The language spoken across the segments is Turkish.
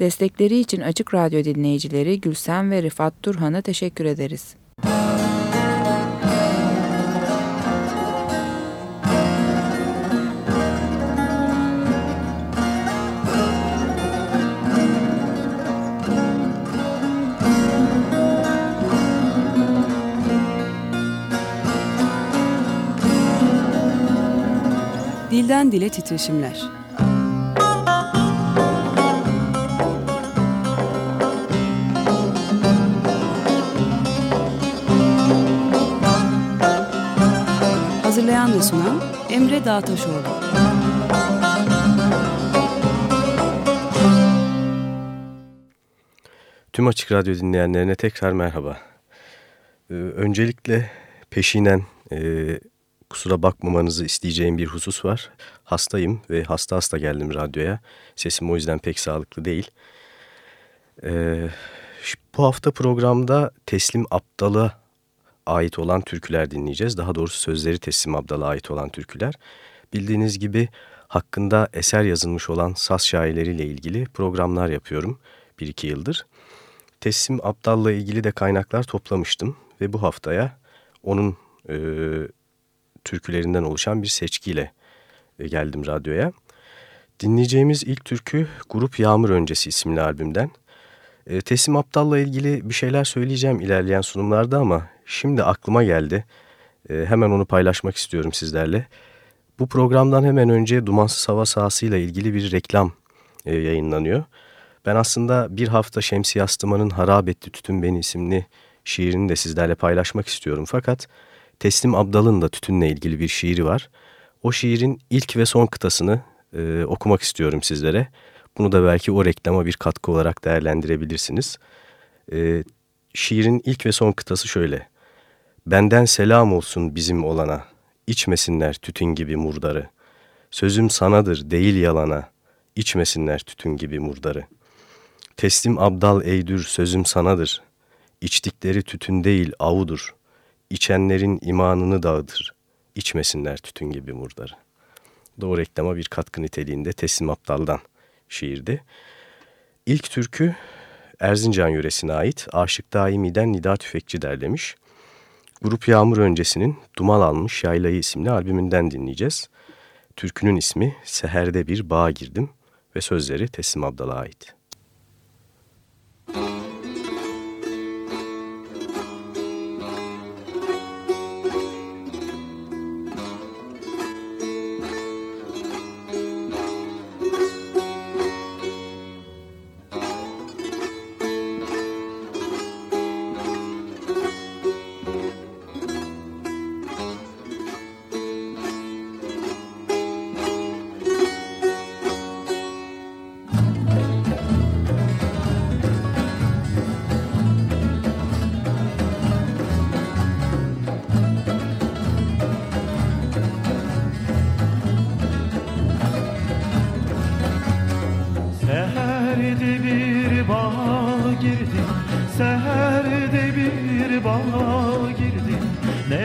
Destekleri için Açık Radyo dinleyicileri Gülsen ve Rifat Turhan'a teşekkür ederiz. Dilden Dile Titreşimler sunan Emre Dağtaşoğlu. Tüm Açık Radyo dinleyenlerine tekrar merhaba. Ee, öncelikle peşinen e, kusura bakmamanızı isteyeceğim bir husus var. Hastayım ve hasta hasta geldim radyoya. Sesim o yüzden pek sağlıklı değil. Ee, bu hafta programda Teslim Aptal'a ait olan türküler dinleyeceğiz. Daha doğrusu sözleri Teslim Abdal'a ait olan türküler. Bildiğiniz gibi hakkında eser yazılmış olan saz şairleriyle ilgili programlar yapıyorum bir iki yıldır. Teslim Abdal'la ilgili de kaynaklar toplamıştım ve bu haftaya onun e, türkülerinden oluşan bir seçkiyle e, geldim radyoya. Dinleyeceğimiz ilk türkü Grup Yağmur Öncesi isimli albümden. E, Teslim Aptal'la ilgili bir şeyler söyleyeceğim ilerleyen sunumlarda ama şimdi aklıma geldi. E, hemen onu paylaşmak istiyorum sizlerle. Bu programdan hemen önce Dumansız Hava Sahası ile ilgili bir reklam e, yayınlanıyor. Ben aslında bir hafta Şemsi Yastıman'ın Harap Etti Tütün Beni isimli şiirini de sizlerle paylaşmak istiyorum. Fakat Teslim Abdal'ın da tütünle ilgili bir şiiri var. O şiirin ilk ve son kıtasını e, okumak istiyorum sizlere. Bunu da belki o reklama bir katkı olarak değerlendirebilirsiniz. E, şiirin ilk ve son kıtası şöyle. Benden selam olsun bizim olana, içmesinler tütün gibi murdarı. Sözüm sanadır değil yalana, içmesinler tütün gibi murdarı. Teslim abdal eydür sözüm sanadır, içtikleri tütün değil avudur. İçenlerin imanını dağıtır, içmesinler tütün gibi murdarı. Doğru reklama bir katkı niteliğinde Teslim Abdal'dan şiirdi. İlk türkü Erzincan yöresine ait Aşık Daimi'den Nida Tüfekçi derlemiş. Grup Yağmur öncesinin Dumal Almış Yaylayı isimli albümünden dinleyeceğiz. Türkünün ismi Seher'de bir bağa girdim ve sözleri Teslim Abdal'a ait.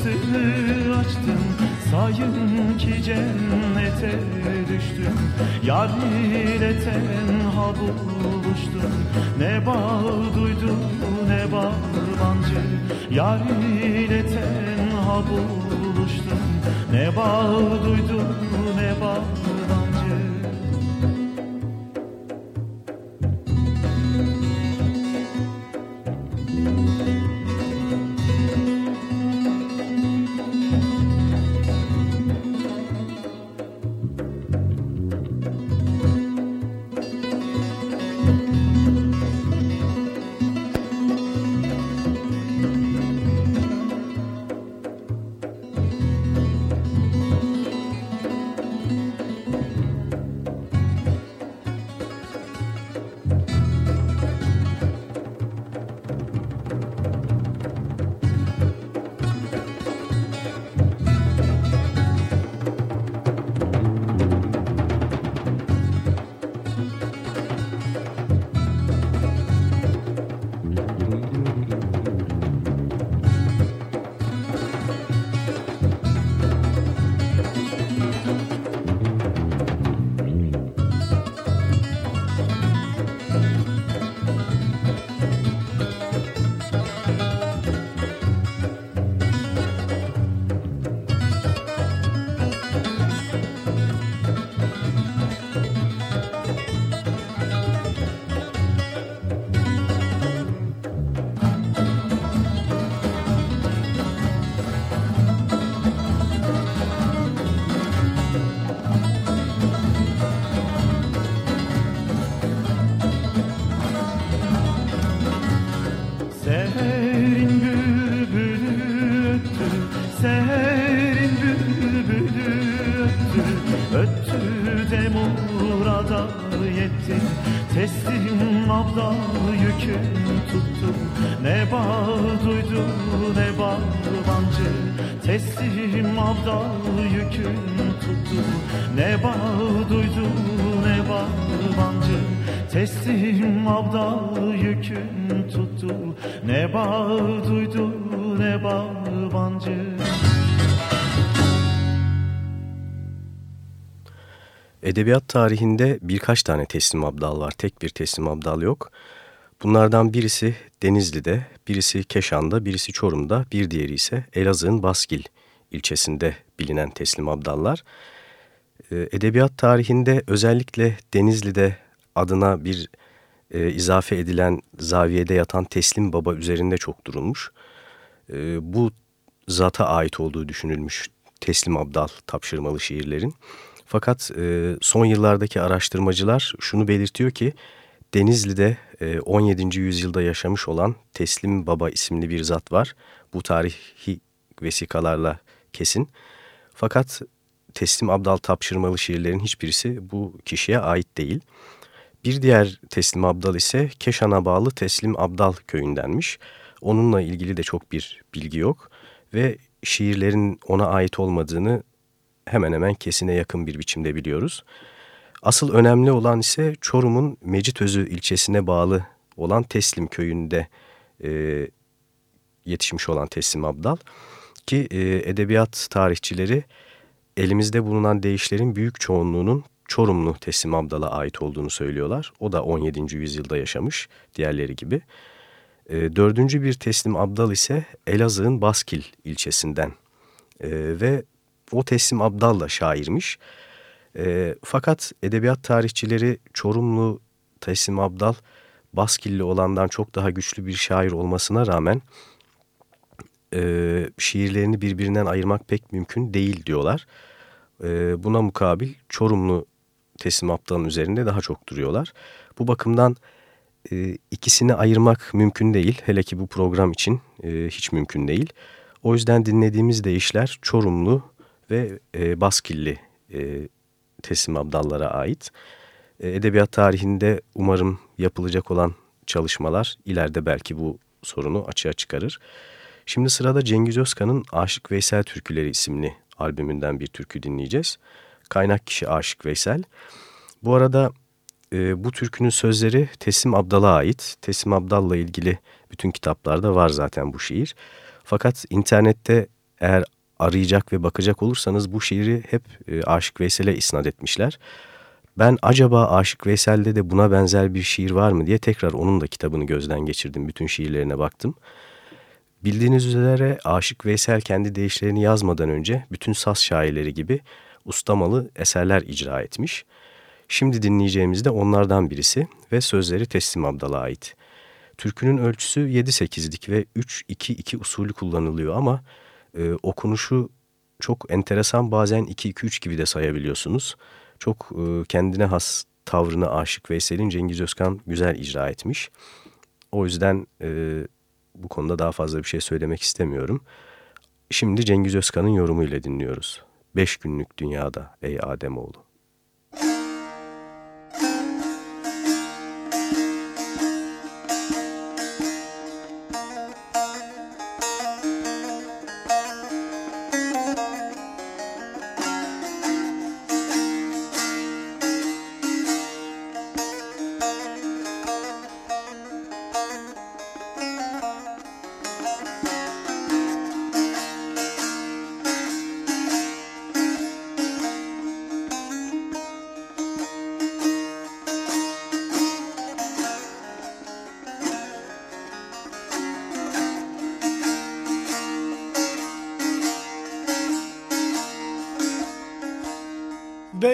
kapısını açtım Sayın ki cennete düştüm, yar ile tenha buluştum Ne bağ duydum ne bağlancı, yar ile tenha buluştum Ne bağ duydum ne bağlancı Edebiyat tarihinde birkaç tane teslim abdal var. Tek bir teslim abdal yok. Bunlardan birisi Denizli'de, birisi Keşan'da, birisi Çorum'da, bir diğeri ise Elazığ'ın Baskil ilçesinde bilinen teslim abdallar. Ee, edebiyat tarihinde özellikle Denizli'de adına bir e, izafe edilen zaviyede yatan teslim baba üzerinde çok durulmuş. E, bu zata ait olduğu düşünülmüş teslim abdal tapşırmalı şiirlerin. Fakat e, son yıllardaki araştırmacılar şunu belirtiyor ki Denizli'de e, 17. yüzyılda yaşamış olan Teslim Baba isimli bir zat var. Bu tarihi vesikalarla kesin. Fakat Teslim Abdal Tapşırmalı şiirlerin hiçbirisi bu kişiye ait değil. Bir diğer Teslim Abdal ise Keşan'a bağlı Teslim Abdal köyündenmiş. Onunla ilgili de çok bir bilgi yok ve şiirlerin ona ait olmadığını hemen hemen kesine yakın bir biçimde biliyoruz. Asıl önemli olan ise Çorum'un Mecitözü ilçesine bağlı olan Teslim köyünde e, yetişmiş olan Teslim Abdal. Ki e, edebiyat tarihçileri elimizde bulunan deyişlerin büyük çoğunluğunun Çorumlu Teslim Abdal'a ait olduğunu söylüyorlar. O da 17. yüzyılda yaşamış diğerleri gibi. E, dördüncü bir Teslim Abdal ise Elazığ'ın Baskil ilçesinden e, ve o Teslim Abdal'la şairmiş. E, fakat edebiyat tarihçileri Çorumlu Teslim Abdal Baskilli olandan çok daha güçlü bir şair olmasına rağmen e, şiirlerini birbirinden ayırmak pek mümkün değil diyorlar. E, buna mukabil Çorumlu Teslim Abdal'ın üzerinde daha çok duruyorlar. Bu bakımdan e, ikisini ayırmak mümkün değil. Hele ki bu program için e, hiç mümkün değil. O yüzden dinlediğimiz deyişler Çorumlu ve e, Baskilli e, teslim abdallara ait. E, edebiyat tarihinde umarım yapılacak olan çalışmalar ileride belki bu sorunu açığa çıkarır. Şimdi sırada Cengiz Özkan'ın Aşık Veysel Türküleri isimli albümünden bir türkü dinleyeceğiz. Kaynak kişi Aşık Veysel. Bu arada e, bu türkünün sözleri Teslim Abdal'a ait. Teslim Abdal'la ilgili bütün kitaplarda var zaten bu şiir. Fakat internette eğer arayacak ve bakacak olursanız bu şiiri hep e, Aşık Veysel'e isnat etmişler. Ben acaba Aşık Veysel'de de buna benzer bir şiir var mı diye tekrar onun da kitabını gözden geçirdim. Bütün şiirlerine baktım. Bildiğiniz üzere Aşık Veysel kendi deyişlerini yazmadan önce bütün saz şairleri gibi ustamalı eserler icra etmiş. Şimdi dinleyeceğimiz de onlardan birisi ve sözleri Teslim Abdal'a ait. Türkünün ölçüsü 7-8'lik ve 3-2-2 usulü kullanılıyor ama e, okunuşu çok enteresan bazen 2-2-3 gibi de sayabiliyorsunuz. Çok e, kendine has tavrını Aşık Veysel'in Cengiz Özkan güzel icra etmiş. O yüzden e, bu konuda daha fazla bir şey söylemek istemiyorum. Şimdi Cengiz Özkan'ın yorumuyla dinliyoruz. Beş günlük dünyada ey Ademoğlu.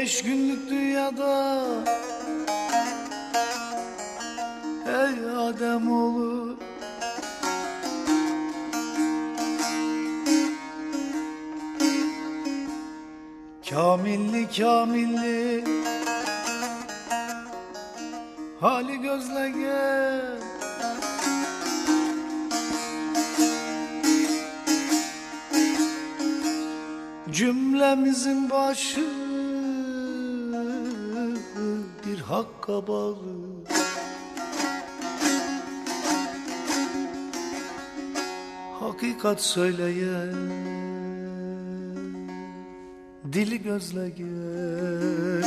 Beş günlük dünyada Ey Adem oğlu Kamilli kamilli Hali gözle gel Cümlemizin başı hakka bağlı. Hakikat söyleyen Dili gözleyen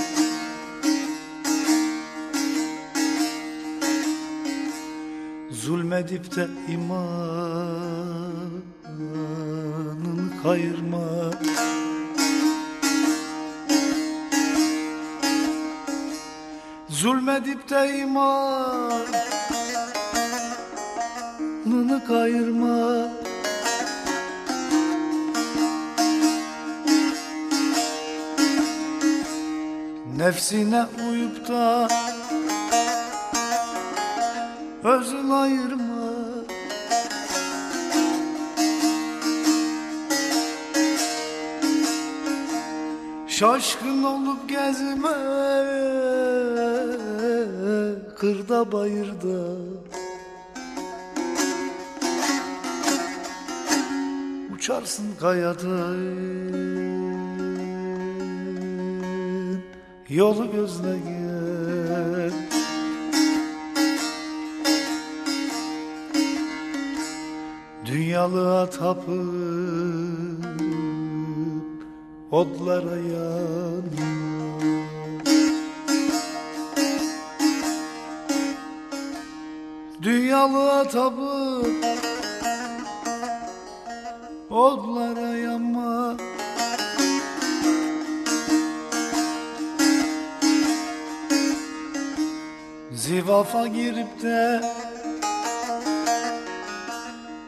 Zulmedip de imanını kayırma Zulmedip de imanını kayırma. Nefsine uyup da özün ayırma. Şaşkın olup gezme kırda bayırda. Uçarsın kayadan. Yolu gözle gel Dünyalığa tapıp odlara yanma Dünyalığa tapıp odlara yanma Zivafa girip de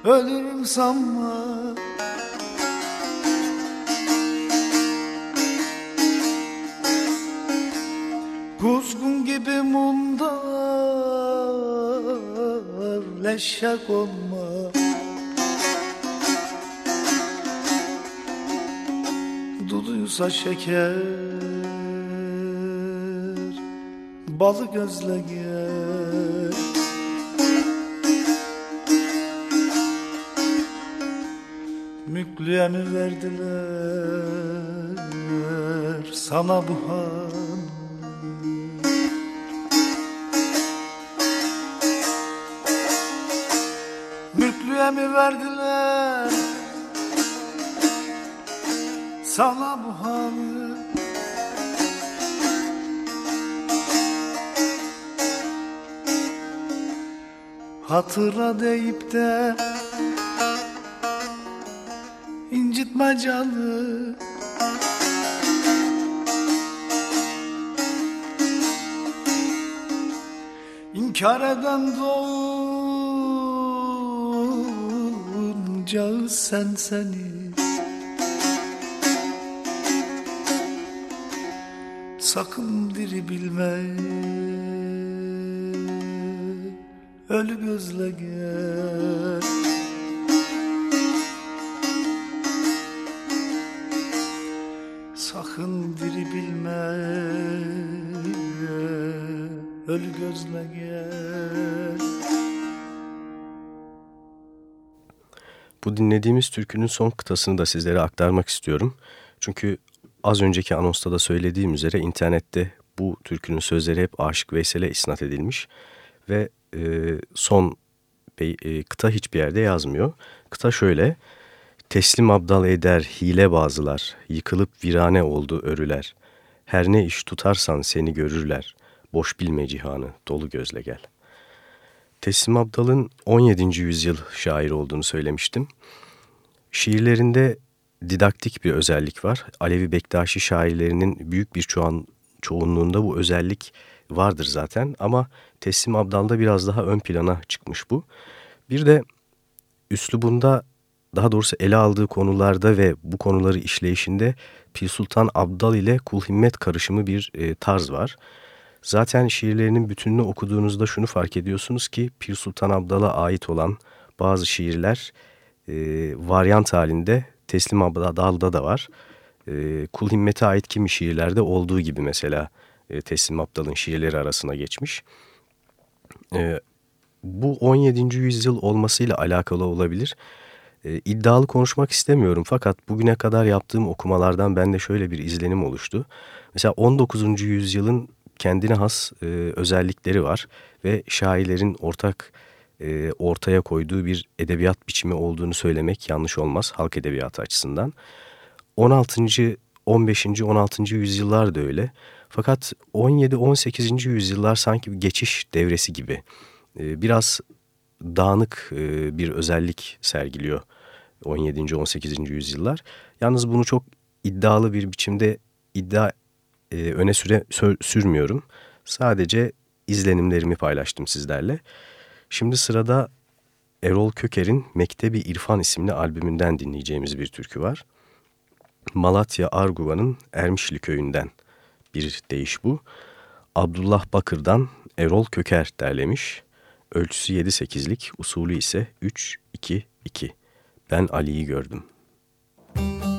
ölürüm sanma Kuzgun gibi mundar leşe konma Duduysa şeker Balı gözle gel Müklüye mi verdiler Sana bu han verdiler. Sana bu halı Hatıra deyip de incitme canı. İnkar eden doğunca sen seni. Sakın diri bilme. Ölü gözle gel Dinlediğimiz türkünün son kıtasını da sizlere aktarmak istiyorum. Çünkü az önceki anonsta da söylediğim üzere internette bu türkünün sözleri hep Aşık Veysel'e isnat edilmiş ve e, son e, kıta hiçbir yerde yazmıyor. Kıta şöyle, teslim abdal eder hile bazılar, yıkılıp virane oldu örüler. Her ne iş tutarsan seni görürler, boş bilme cihanı, dolu gözle gel. Teslim Abdal'ın 17. yüzyıl şair olduğunu söylemiştim. Şiirlerinde didaktik bir özellik var. Alevi Bektaşi şairlerinin büyük bir çoğun, çoğunluğunda bu özellik vardır zaten ama Teslim Abdal'da biraz daha ön plana çıkmış bu. Bir de üslubunda daha doğrusu ele aldığı konularda ve bu konuları işleyişinde Pir Sultan Abdal ile Kul Himmet karışımı bir e, tarz var. Zaten şiirlerinin bütününü okuduğunuzda şunu fark ediyorsunuz ki Pir Sultan Abdal'a ait olan bazı şiirler e, varyant halinde Teslim Abdal'da da var. E, Kul Himmet'e ait kimi şiirlerde olduğu gibi mesela e, Teslim Abdal'ın şiirleri arasına geçmiş. E, bu 17. yüzyıl olmasıyla alakalı olabilir. E, iddialı konuşmak istemiyorum fakat bugüne kadar yaptığım okumalardan bende şöyle bir izlenim oluştu. Mesela 19. yüzyılın kendine has e, özellikleri var ve şairlerin ortak e, ortaya koyduğu bir edebiyat biçimi olduğunu söylemek yanlış olmaz halk edebiyatı açısından. 16. 15. 16. yüzyıllar da öyle. Fakat 17-18. yüzyıllar sanki bir geçiş devresi gibi. E, biraz dağınık e, bir özellik sergiliyor 17. 18. yüzyıllar. Yalnız bunu çok iddialı bir biçimde iddia e, öne süre, sür, sürmüyorum. Sadece izlenimlerimi paylaştım sizlerle. Şimdi sırada Erol Köker'in Mektebi İrfan isimli albümünden dinleyeceğimiz bir türkü var. Malatya Arguva'nın Ermişli köyünden bir deyiş bu. Abdullah Bakır'dan Erol Köker derlemiş. Ölçüsü 7-8'lik, usulü ise 3-2-2. Ben Ali'yi gördüm. Ben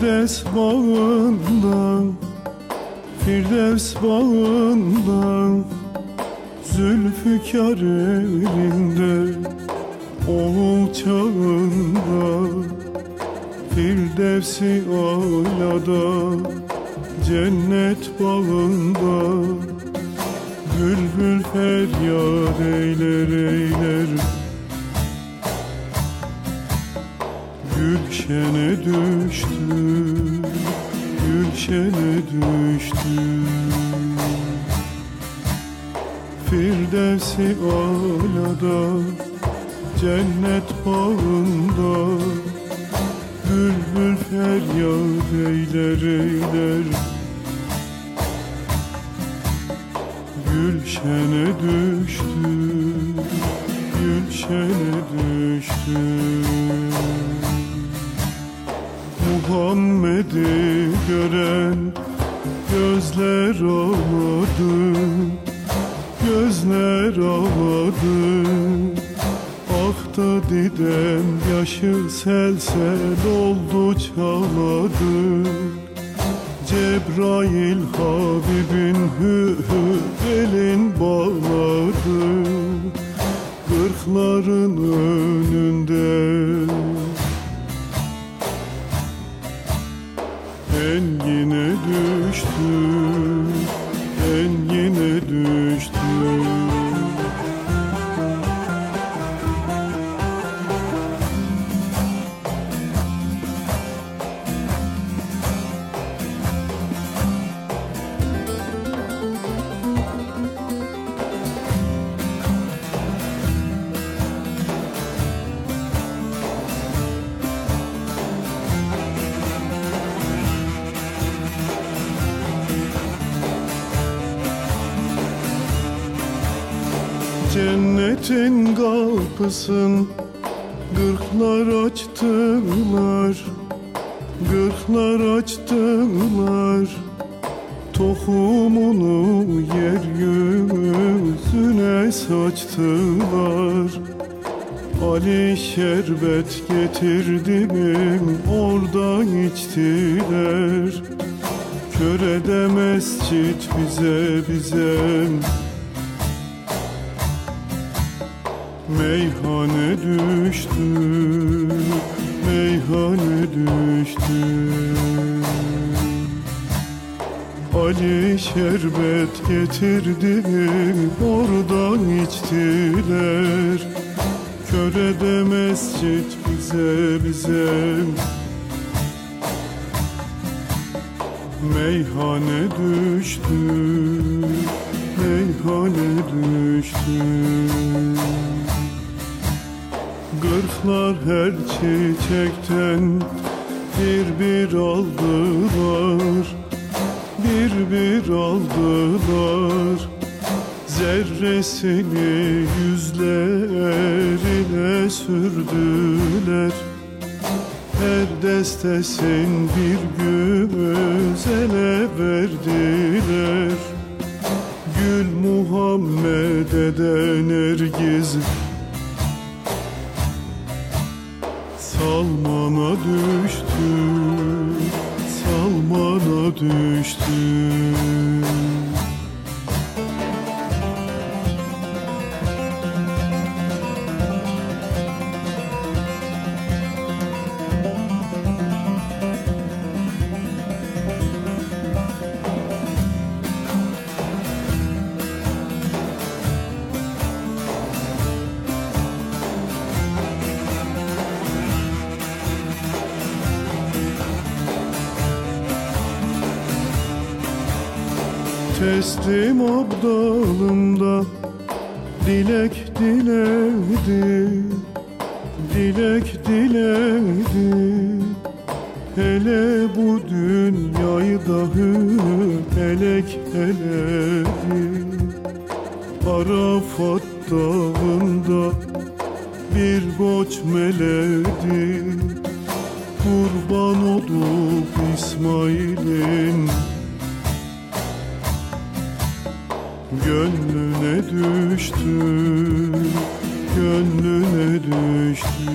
Firdevs bağında Firdevs bağında Zülfikar elinde Oğul çağında Firdevsi alada Cennet bağında Muhammed'i gören gözler ağladı Gözler ağladı da didem yaşı sel sel oldu çağladı Cebrail Habibin hü hü elin bağladı Kırkların önünde kapısın Gırklar açtılar Gırklar açtılar. Tohumunu yeryüzüne saçtılar. Ali şerbet getirdim oradan içtiler. Körede mescit bize bize Meyhane düştü, meyhane düştü. Ali şerbet getirdi, oradan içtiler. Körede mescit bize bize. Meyhane düştü Meyhane düştü Gırklar her çiçekten Bir bir aldılar Bir bir aldılar. Zerresini yüzlerine sürdüler Her destesin bir güzele verdiler. Gül Muhammed'e Nergiz Salmana düştü Salmana düştü Teslim abdalında dilek diledi Dilek diledi. Hele bu dünyayı dahi elek eledi. Arafat dağında bir goç meledi. Kurban olup İsmail'in Gönlüne düştü, gönlüne düştü.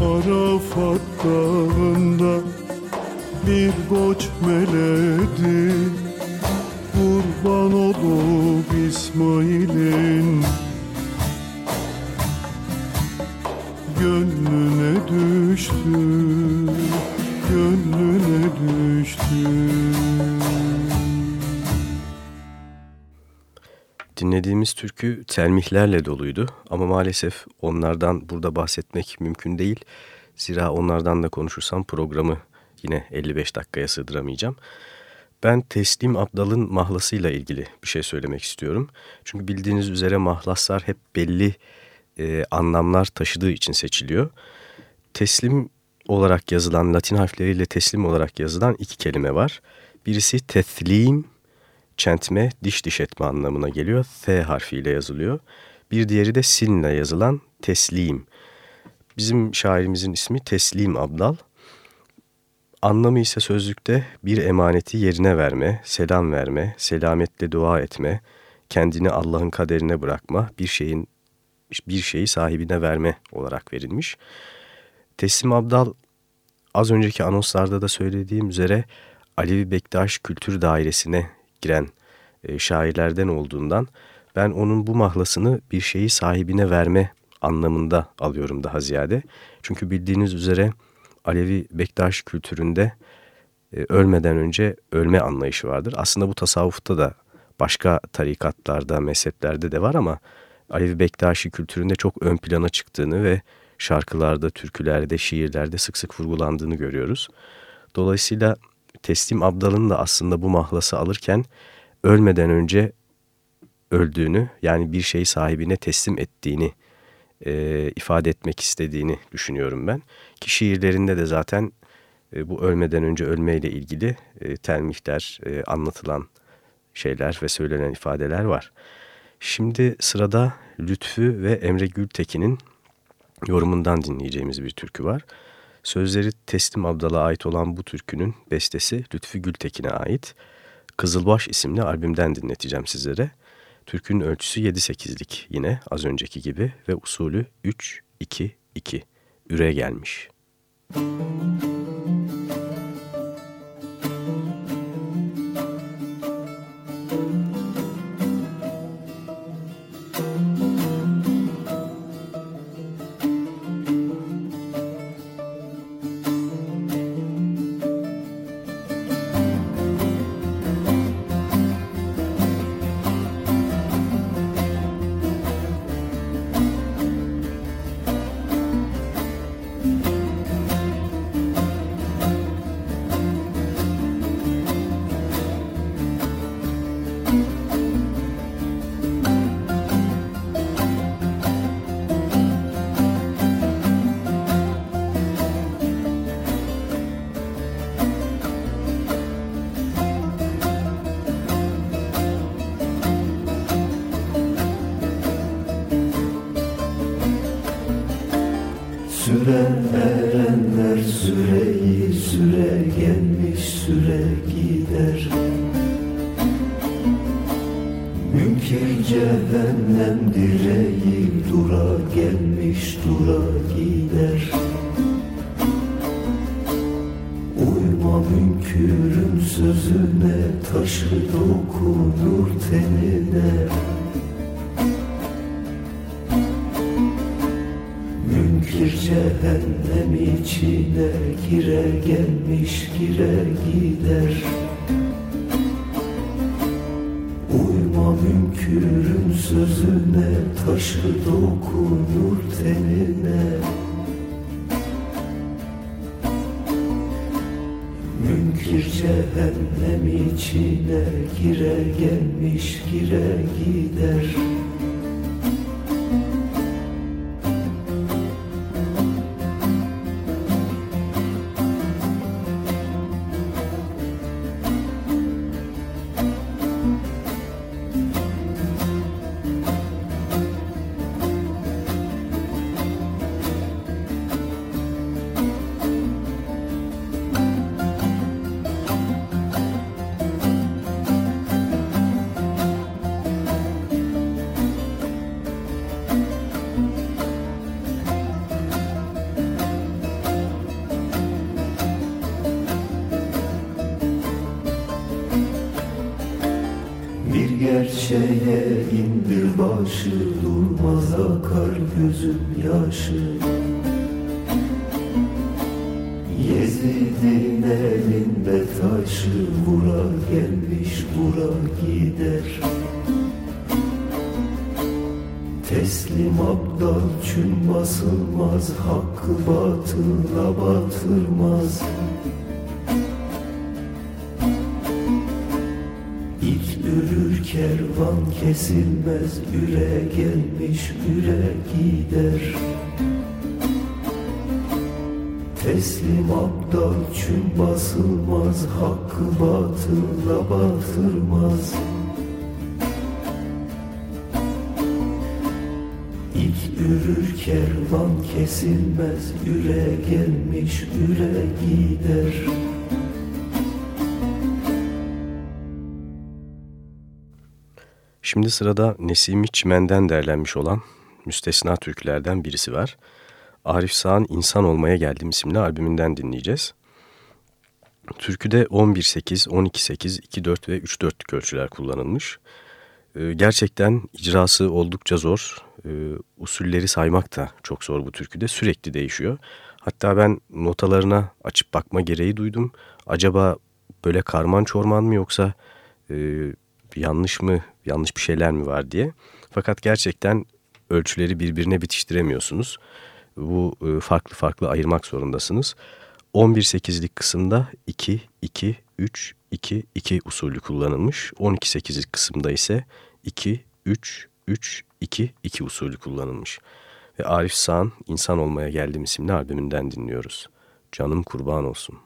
Arafat dağında bir goç meledi. Kurban olup İsmail'in. Gönlüne düştü, Dinlediğimiz türkü telmihlerle doluydu ama maalesef onlardan burada bahsetmek mümkün değil. Zira onlardan da konuşursam programı yine 55 dakikaya sığdıramayacağım. Ben Teslim Abdal'ın mahlasıyla ilgili bir şey söylemek istiyorum. Çünkü bildiğiniz üzere mahlaslar hep belli e, anlamlar taşıdığı için seçiliyor. Teslim olarak yazılan, Latin harfleriyle teslim olarak yazılan iki kelime var. Birisi teslim, çentme, diş diş etme anlamına geliyor. T harfiyle yazılıyor. Bir diğeri de sinle yazılan teslim. Bizim şairimizin ismi Teslim Abdal. Anlamı ise sözlükte bir emaneti yerine verme, selam verme, selametle dua etme, kendini Allah'ın kaderine bırakma, bir şeyin bir şeyi sahibine verme olarak verilmiş. Teslim Abdal az önceki anonslarda da söylediğim üzere Alevi Bektaş Kültür Dairesi'ne giren e, şairlerden olduğundan ben onun bu mahlasını bir şeyi sahibine verme anlamında alıyorum daha ziyade. Çünkü bildiğiniz üzere Alevi Bektaş kültüründe e, ölmeden önce ölme anlayışı vardır. Aslında bu tasavvufta da başka tarikatlarda, mezheplerde de var ama Alevi Bektaşi kültüründe çok ön plana çıktığını ve şarkılarda, türkülerde, şiirlerde sık sık vurgulandığını görüyoruz. Dolayısıyla Teslim Abdal'ın da aslında bu mahlası alırken ölmeden önce öldüğünü yani bir şeyi sahibine teslim ettiğini e, ifade etmek istediğini düşünüyorum ben. Ki şiirlerinde de zaten e, bu ölmeden önce ölmeyle ilgili e, telmihler, e, anlatılan şeyler ve söylenen ifadeler var. Şimdi sırada Lütfü ve Emre Gültekin'in yorumundan dinleyeceğimiz bir türkü var. Sözleri Teslim Abdal'a ait olan bu türkünün bestesi Lütfü Gültekin'e ait. Kızılbaş isimli albümden dinleteceğim sizlere. Türkünün ölçüsü 7-8'lik yine az önceki gibi ve usulü 3-2-2 üre gelmiş. Müzik başı Durmaz akar gözüm yaşı. Yezid'in elinde taşı Vura gelmiş vura gider. Teslim abdal çün basılmaz Hakkı batıla batırmaz kervan kesilmez Üre gelmiş üre gider. Teslim abdal çün basılmaz Hakkı batıla batırmaz. İt ürür kervan kesilmez Üre gelmiş üre gider Şimdi sırada Nesimi Çimen'den derlenmiş olan müstesna türkülerden birisi var. Arif Sağ'ın İnsan Olmaya Geldim isimli albümünden dinleyeceğiz. Türküde 11-8, 12-8, 2-4 ve 3-4'lük ölçüler kullanılmış. Ee, gerçekten icrası oldukça zor. Ee, usulleri saymak da çok zor bu türküde. Sürekli değişiyor. Hatta ben notalarına açıp bakma gereği duydum. Acaba böyle karman çorman mı yoksa e, yanlış mı, yanlış bir şeyler mi var diye. Fakat gerçekten ölçüleri birbirine bitiştiremiyorsunuz. Bu e, farklı farklı ayırmak zorundasınız. 11-8'lik kısımda 2, 2, 3, 2, 2 usulü kullanılmış. 12-8'lik kısımda ise 2, 3, 3, 2, 2 usulü kullanılmış. Ve Arif Sağ'ın İnsan Olmaya Geldim isimli albümünden dinliyoruz. Canım kurban olsun.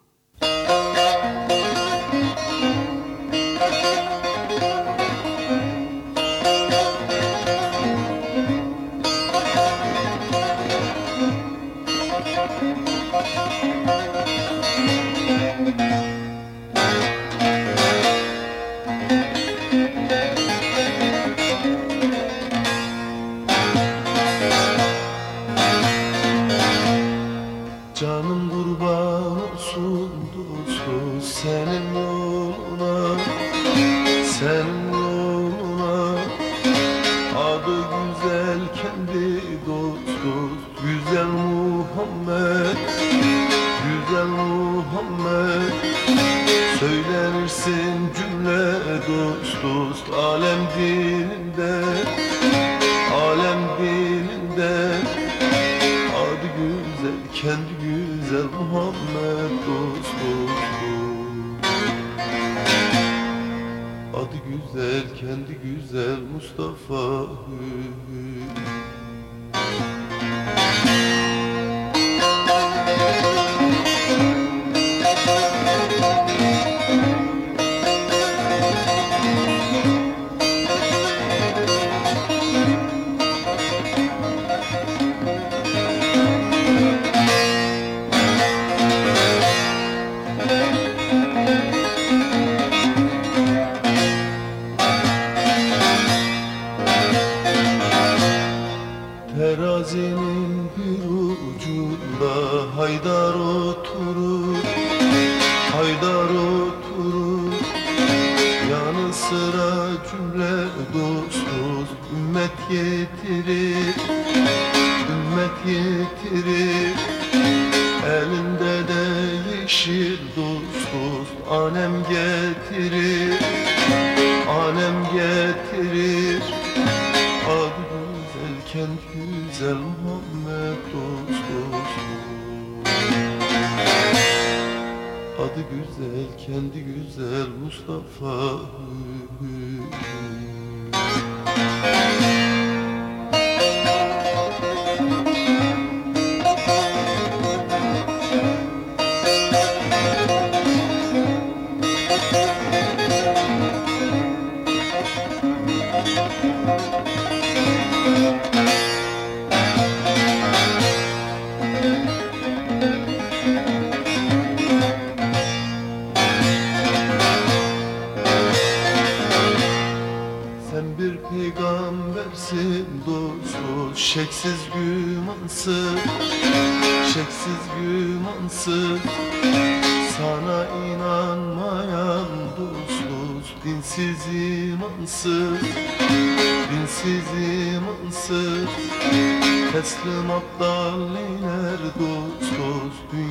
Mustafa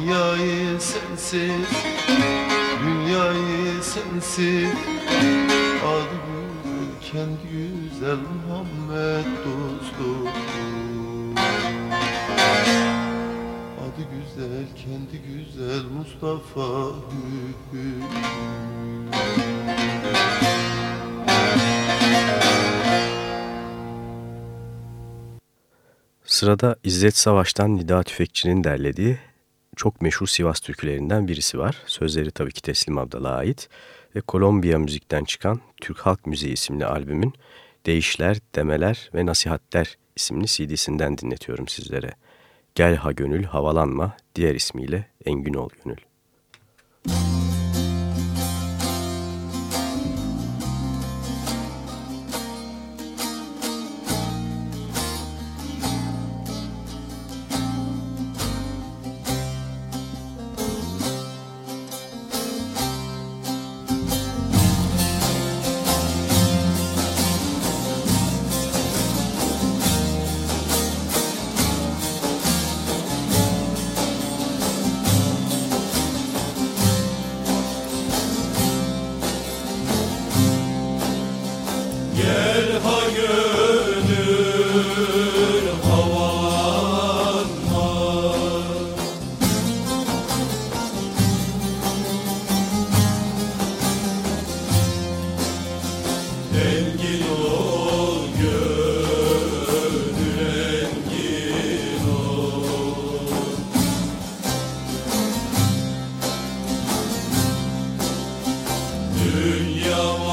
Dünyayı sensiz Dünyayı sensiz Adı güzel, kendi güzel Muhammed dost dost Adı güzel, kendi güzel Mustafa. Sırada İzzet Savaş'tan Nida Tüfekçi'nin derlediği çok meşhur Sivas türkülerinden birisi var. Sözleri tabii ki Teslim Abdal'a ait ve Kolombiya müzikten çıkan Türk Halk Müziği isimli albümün Değişler, Demeler ve Nasihatler isimli CD'sinden dinletiyorum sizlere. Gel ha gönül havalanma diğer ismiyle Engin ol gönül. Gel dünya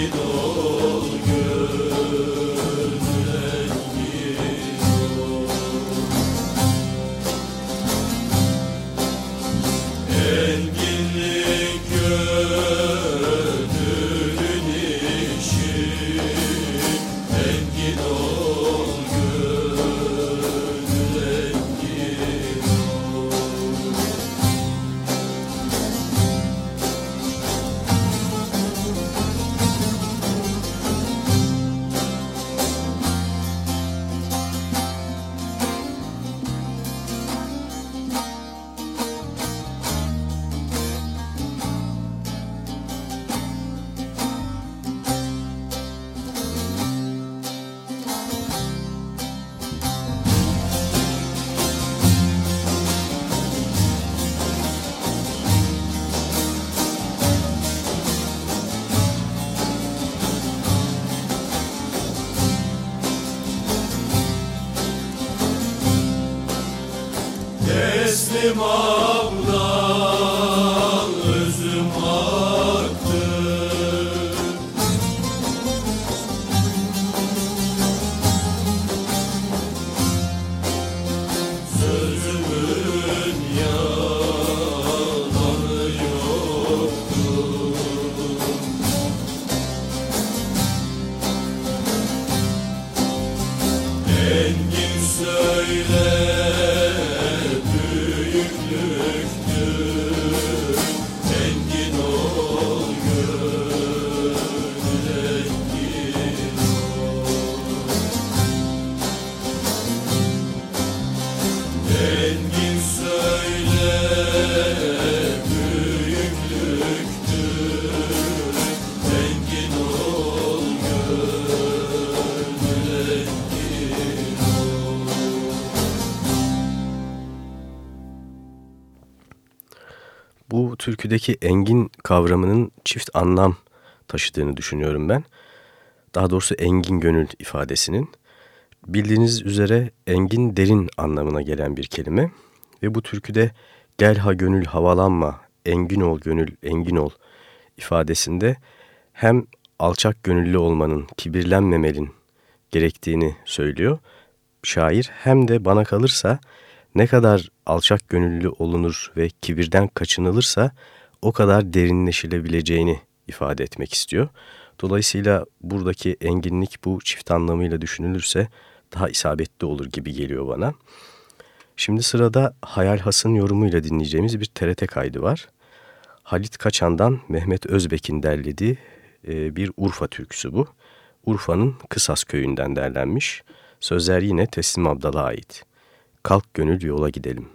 Unidos. Türküdeki engin kavramının çift anlam taşıdığını düşünüyorum ben. Daha doğrusu engin gönül ifadesinin. Bildiğiniz üzere engin derin anlamına gelen bir kelime ve bu türküde gel ha gönül havalanma, engin ol gönül engin ol ifadesinde hem alçak gönüllü olmanın, kibirlenmemelin gerektiğini söylüyor şair hem de bana kalırsa ne kadar alçak gönüllü olunur ve kibirden kaçınılırsa o kadar derinleşilebileceğini ifade etmek istiyor. Dolayısıyla buradaki enginlik bu çift anlamıyla düşünülürse daha isabetli olur gibi geliyor bana. Şimdi sırada Hayal Has'ın yorumuyla dinleyeceğimiz bir TRT kaydı var. Halit Kaçan'dan Mehmet Özbek'in derlediği e, bir Urfa türküsü bu. Urfa'nın Kısas köyünden derlenmiş. Sözler yine Teslim Abdal'a ait. Kalk gönül yola gidelim.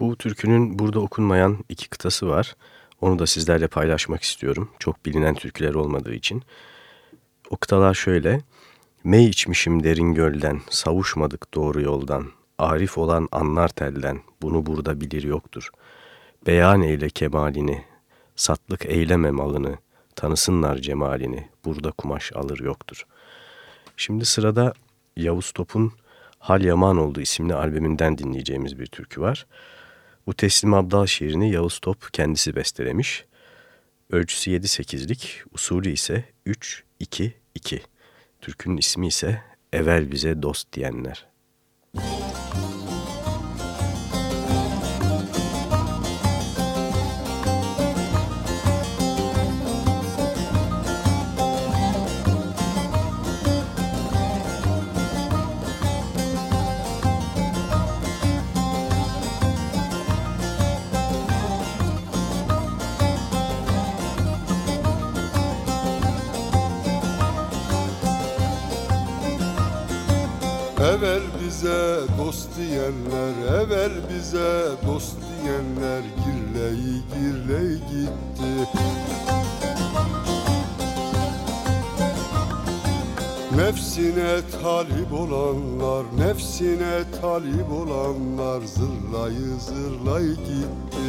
Bu türkünün burada okunmayan iki kıtası var. Onu da sizlerle paylaşmak istiyorum. Çok bilinen türküler olmadığı için. O kıtalar şöyle. Mey içmişim derin gölden, savuşmadık doğru yoldan. Arif olan anlar telden, bunu burada bilir yoktur. Beyan eyle kemalini, satlık eyleme malını, tanısınlar cemalini, burada kumaş alır yoktur. Şimdi sırada Yavuz Top'un Hal Yaman oldu isimli albümünden dinleyeceğimiz bir türkü var. Bu Teslim Abdal şiirini Yavuz Top kendisi bestelemiş. Ölçüsü 7-8'lik, usulü ise 3-2-2. Türkünün ismi ise Evvel Bize Dost Diyenler. Talip olanlar, nefsine talip olanlar Zırlayı zırlayı gitti.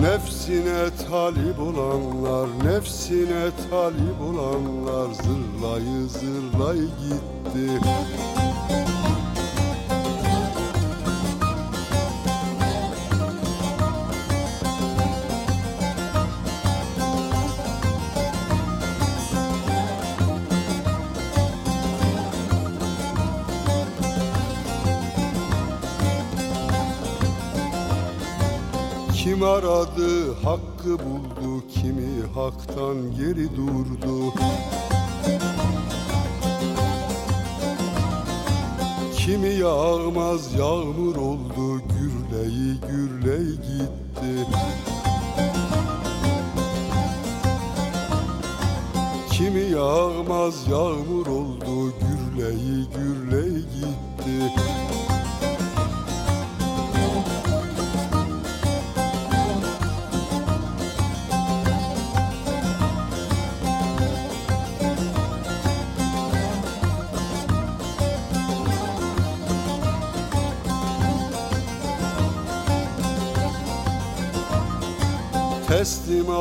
Nefsine talip olanlar, nefsine talip olanlar Zırlayı zırlayı gitti aradı hakkı buldu Kimi haktan geri durdu. Kimi yağmaz yağmur oldu Gürleyi gürley gitti. Kimi yağmaz yağmur oldu Gürleyi gürley gitti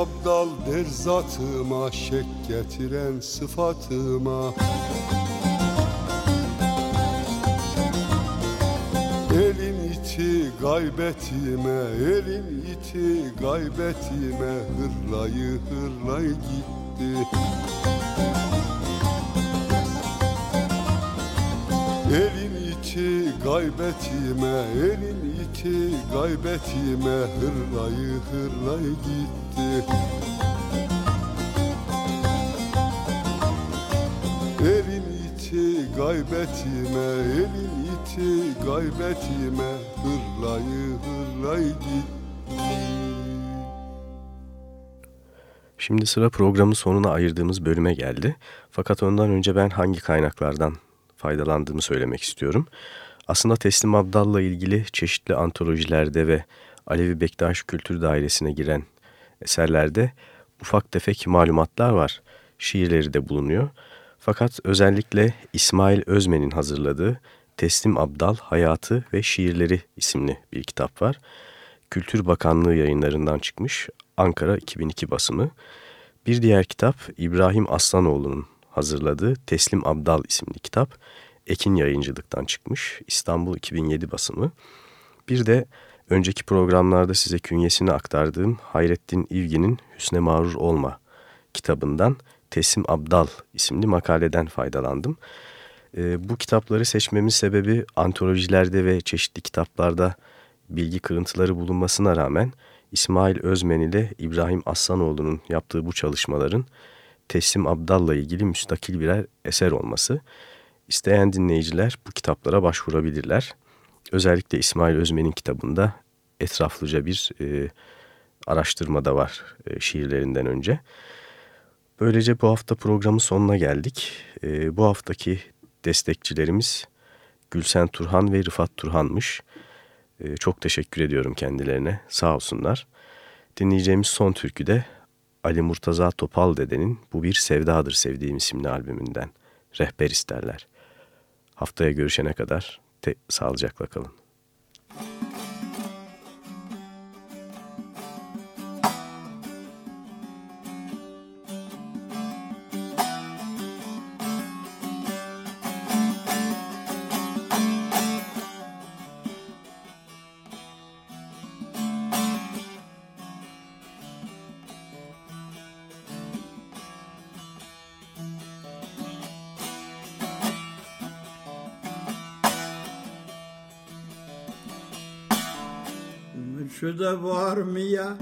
Teslim abdal der zatıma Şek getiren sıfatıma. Elin iti gaybetime Elin iti gaybetime Hırlayı hırlay gitti. Elin iti gaybetime Elin iti gaybetime Hırlayı hırlay gitti Elin iti gaybetime Elin iti gaybetime Hırlayı hırlay gitti Şimdi sıra programın sonuna ayırdığımız bölüme geldi. Fakat ondan önce ben hangi kaynaklardan faydalandığımı söylemek istiyorum. Aslında Teslim Abdal'la ilgili çeşitli antolojilerde ve Alevi Bektaş Kültür Dairesi'ne giren eserlerde ufak tefek malumatlar var. Şiirleri de bulunuyor. Fakat özellikle İsmail Özmen'in hazırladığı Teslim Abdal Hayatı ve Şiirleri isimli bir kitap var. Kültür Bakanlığı yayınlarından çıkmış Ankara 2002 basımı. Bir diğer kitap İbrahim Aslanoğlu'nun hazırladığı Teslim Abdal isimli kitap. Ekin yayıncılıktan çıkmış İstanbul 2007 basımı. Bir de önceki programlarda size künyesini aktardığım Hayrettin İvgi'nin Hüsne Mağrur Olma kitabından Teslim Abdal isimli makaleden faydalandım. E, bu kitapları seçmemin sebebi antolojilerde ve çeşitli kitaplarda bilgi kırıntıları bulunmasına rağmen İsmail Özmen ile İbrahim Aslanoğlu'nun yaptığı bu çalışmaların Teslim Abdal'la ilgili müstakil birer eser olması. İsteyen dinleyiciler bu kitaplara başvurabilirler. Özellikle İsmail Özmen'in kitabında etraflıca bir e, araştırma da var e, şiirlerinden önce. Böylece bu hafta programın sonuna geldik. E, bu haftaki destekçilerimiz Gülsen Turhan ve Rıfat Turhan'mış. E, çok teşekkür ediyorum kendilerine. Sağ olsunlar. Dinleyeceğimiz son türkü de Ali Murtaza Topal Dede'nin Bu Bir Sevdadır Sevdiğim isimli albümünden. Rehber isterler. Haftaya görüşene kadar te sağlıcakla kalın. Mürşide var mı ya?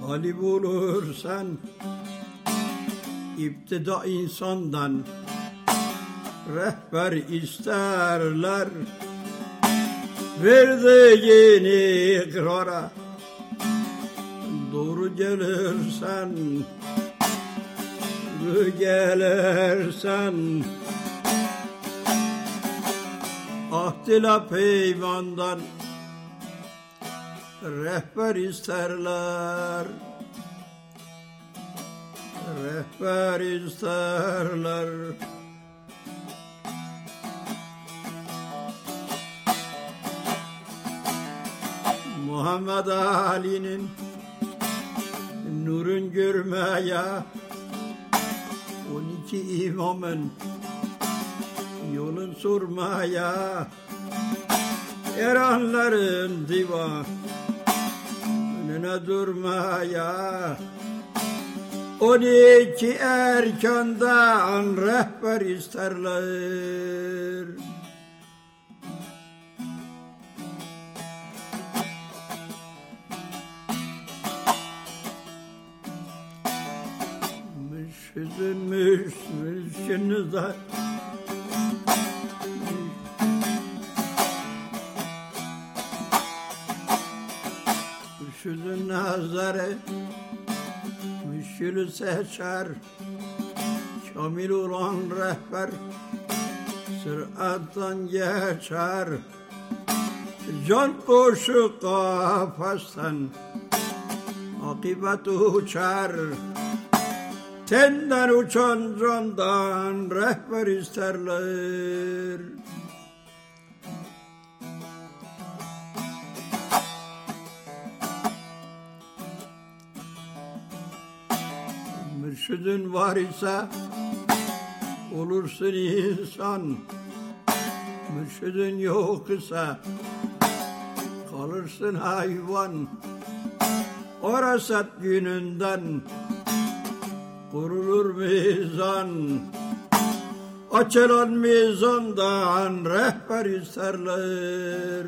Talip olursan iptida insandan rehber isterler. Verdiğini ikrara doğru gelirsen gelirsen ahdila peymandan rehber isterler. Rehber isterler. Muhammed Ali'nin nurun görmeye on iki imamın yolun sormaya eranların divan üzerine durmaya. On iki erkandan rehber isterler. Müşkünüz, müşkünüz, müşkünüz, Müşkülü seçer Kamil olan rehber Sırattan geçer. Can koşu kafesten Akibet uçar. Tenden uçan candan rehber isterler Mürşidin var ise olursun insan. Mürşidin yok ise kalırsın hayvan. Orasat gününden kurulur mizan. Açılan mizandan rehber isterler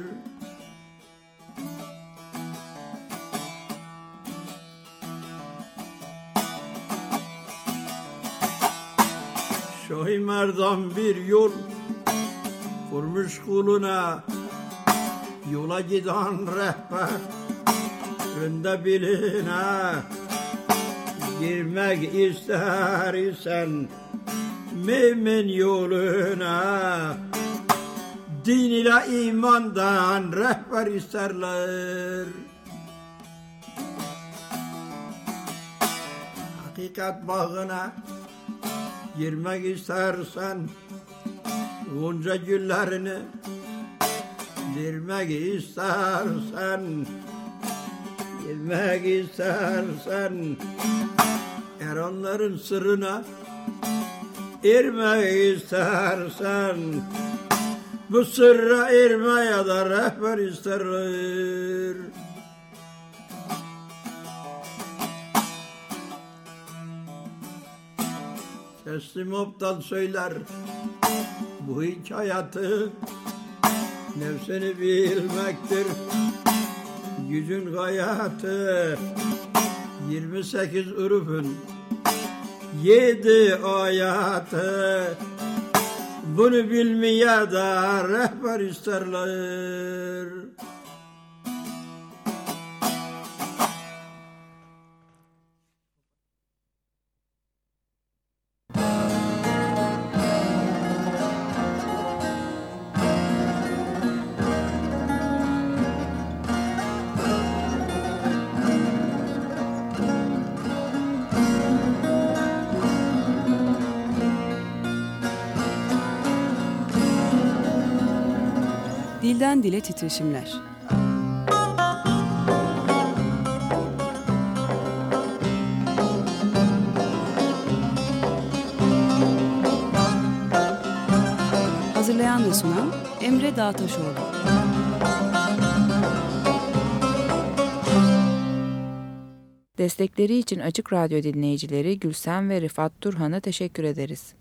Şahi Merdan bir yol kurmuş kuluna. Yola giden rehber önde biline. Girmek ister isen mümin yoluna. Din ile imandan rehber isterler. Hakikat bağına girmek istersen Gonca güllerini Dirmek istersen Girmek istersen Eranların sırrına Ermek istersen Bu sırra ermeye da rehber isterler Teslim optan söyler bu hikayatı Nefsini bilmektir. Gücün gayatı 28 ürüfün yedi ayatı. Bunu bilmeye da rehber isterler Dilden dile titreşimler. Hazırlayan ve sunan Emre Dağtaşoğlu. Destekleri için Açık Radyo dinleyicileri Gülsen ve Rifat Turhan'a teşekkür ederiz.